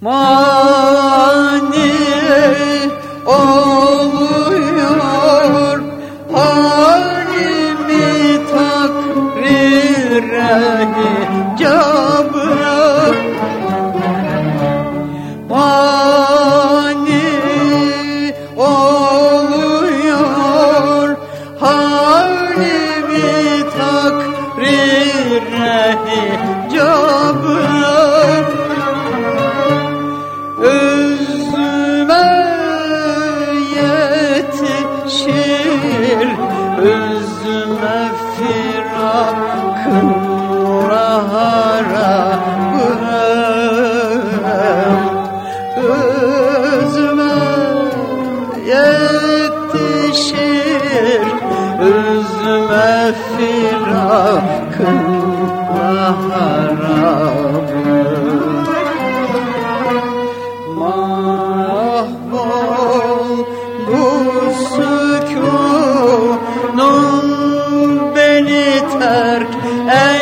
Mani oluyor halimi takrire hicabı Mani oluyor halimi takrire hicabı firakınla harabım Özüme yetişir. Özüme firakınla harabım Mağazım heart.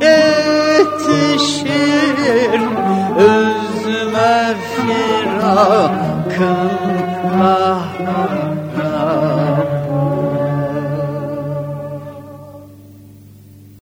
yetişir Üzme firakın. Kahraman